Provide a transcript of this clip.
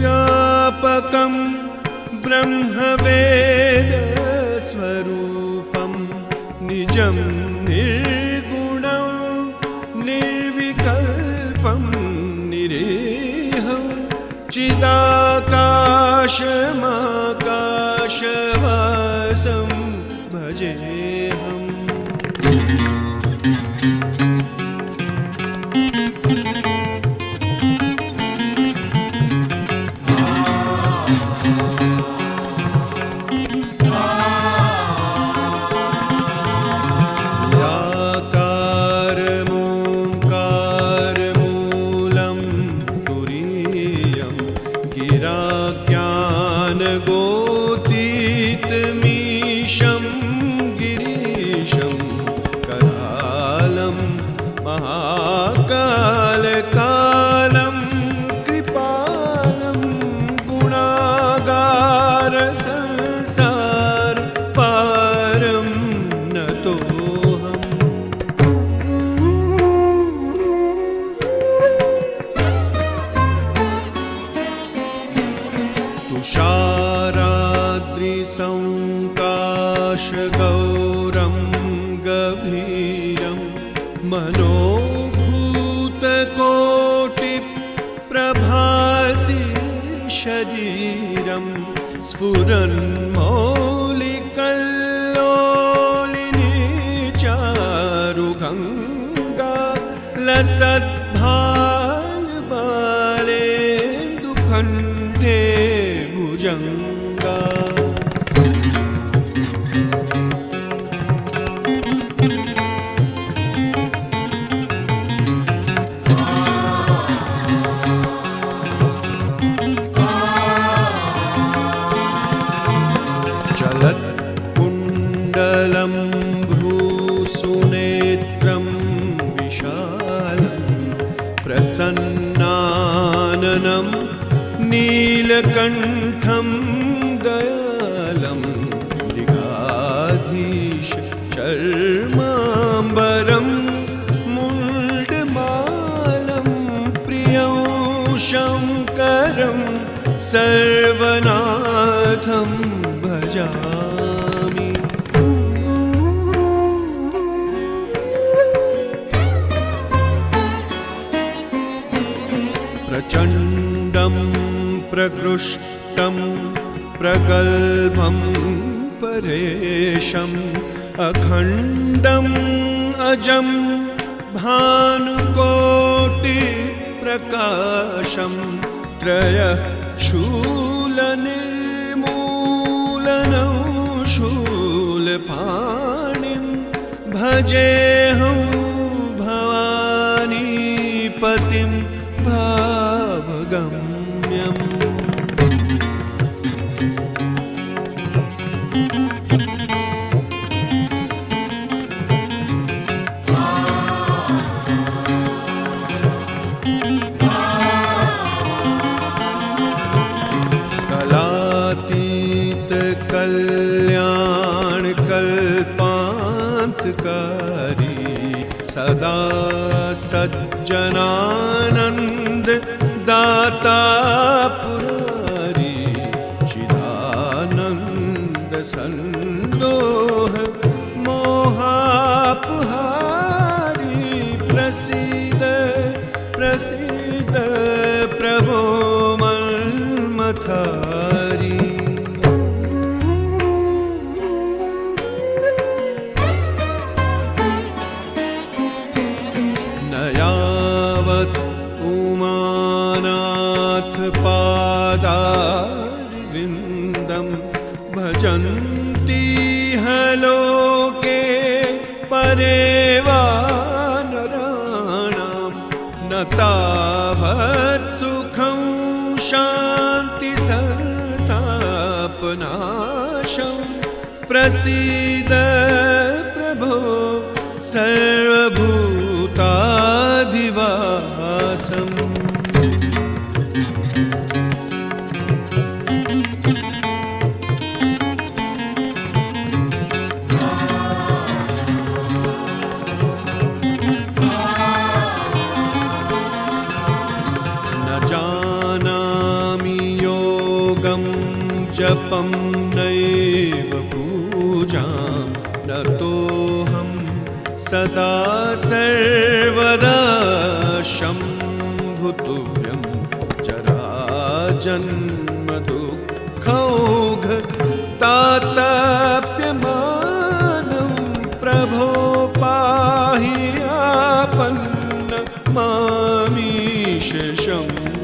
व्यापकं ब्रह्मवेदस्वरूपं निजं निर्गुणं निर्विकल्पं निरेहं चिदाकाशमाकाशवासं भजेऽहम् महाकालकालं कृपालं गुणागारसंसार पारं नतोऽहम् तुषाराद्रिसङ्काशगौरं मनोभूतकोटिप्रभासि शरीरं स्फुरन्मौलिकल्लोलिनी चारुगङ्गा लसद्भालबालेन्दुकण्ठे नीलकण्ठं दयालं मृगाधीश चर्माम्बरं मुण्डमालं प्रियं शङ्करं सर्वनाथं भजामि प्रगल्भं परेशम् अखण्डम् अजं भानुकोटिप्रकाशं त्रयः शूलनिर्मूलनं शूलपाणिं भजेऽहं भवानीपतिं भावगम्यम् कल्याण कल्पान्तकारी सदा सज्जनानन्द दाता पुरारी चिदानन्द सन्दोह भजन्ति ह लोके परेवानराणां न तावत् सुखं शान्तिसतापनाशं प्रसीद प्रभो सर्वभूताधिवासम्। जपं नैव तो हम सदा सर्वदा शम्भुतुभ्यं जराजन्मदुःखौघताप्यमानं प्रभो पाहि आपन्न मामीश शम्